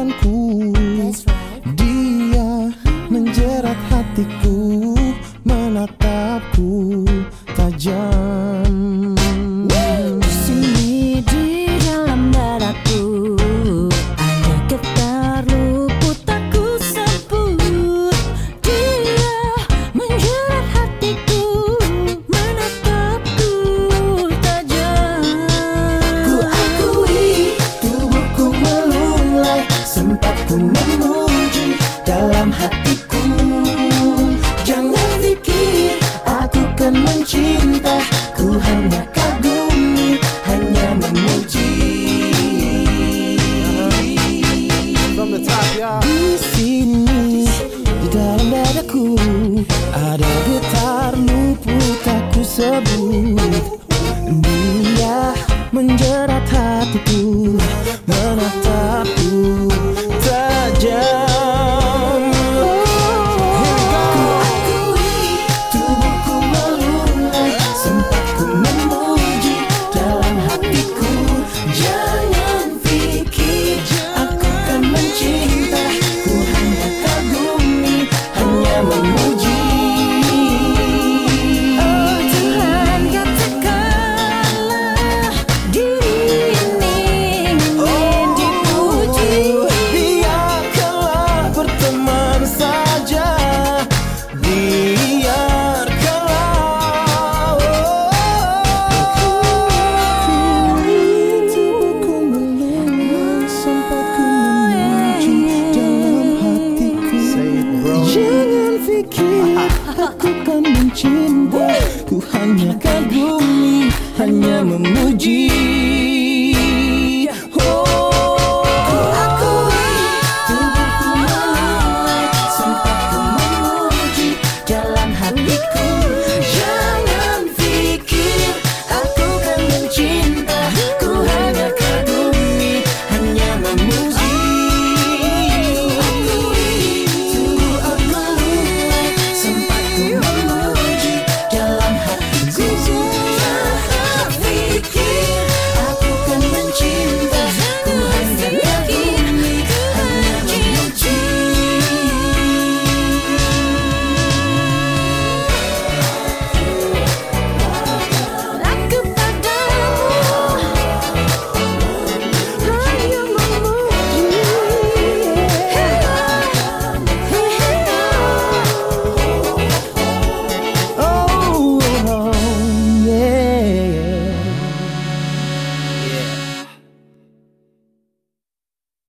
depanku. Dia menjerat hatiku melulai Sempat ku memuji dalam hatiku. Jangan pikir aku kan mencinta. Ku hanya kagumi, hanya memuji. Di sini, di dalam dadaku Ada getar luput aku sebut. Dia menjerat hatiku Aku kan mencinta Ku hanya kagumi, hanya memuji